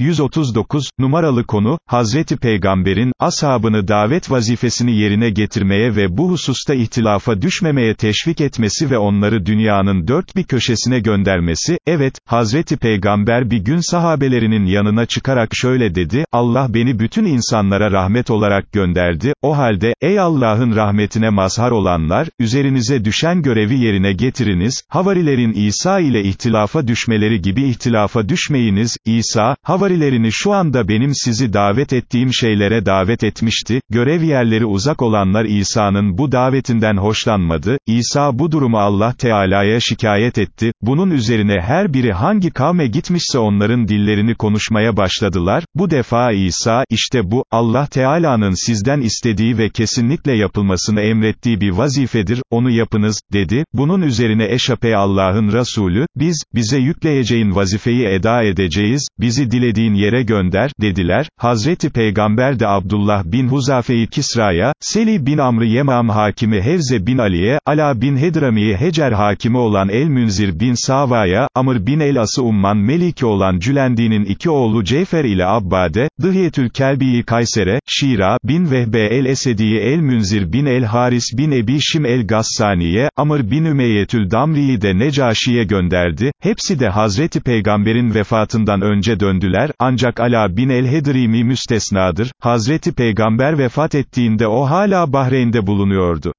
139, numaralı konu, Hazreti Peygamber'in, ashabını davet vazifesini yerine getirmeye ve bu hususta ihtilafa düşmemeye teşvik etmesi ve onları dünyanın dört bir köşesine göndermesi, evet, Hazreti Peygamber bir gün sahabelerinin yanına çıkarak şöyle dedi, Allah beni bütün insanlara rahmet olarak gönderdi, o halde, ey Allah'ın rahmetine mazhar olanlar, üzerinize düşen görevi yerine getiriniz, havarilerin İsa ile ihtilafa düşmeleri gibi ihtilafa düşmeyiniz, İsa, havarilerini şu anda benim sizi davet ettiğim şeylere davet etmişti, görev yerleri uzak olanlar İsa'nın bu davetinden hoşlanmadı, İsa bu durumu Allah Teala'ya şikayet etti, bunun üzerine her biri hangi kavme gitmişse onların dillerini konuşmaya başladılar, bu defa İsa, işte bu, Allah Teala'nın sizden istediği ve kesinlikle yapılmasını emrettiği bir vazifedir, onu yapınız, dedi, bunun üzerine Eşape Allah'ın Resulü, biz, bize yükleyeceğin vazifeyi eda edeceğiz, bizi dilediğin yere gönder, dediler, Hazreti Peygamber de Abdullah bin Huzafe'yi Kisra'ya, Seli bin Amr Yemam hakimi Hevze bin Ali'ye, Ala bin Hedrami'yi Hecer hakimi olan El-Münzir bin Sava'ya, Amr bin El-As'ı Umman Meliki olan Cülendi'nin iki oğlu Ceyfer ile Abbade, Dıhyetül Kelbi'yi Kayser'e, Şira, bin Vehbe el-Esedi'yi el-Münzir bin el-Haris bin Ebi Şim el-Gassani'ye, Amr bin Ümeyetül Damri'yi de Necaşi'ye gönderdi, hepsi de Hazreti Peygamber'in vefatından önce döndüler, ancak Ala bin el-Hedrimi müstesnadır, Hazreti Peygamber vefat ettiğinde o hala Bahreyn'de bulunuyordu.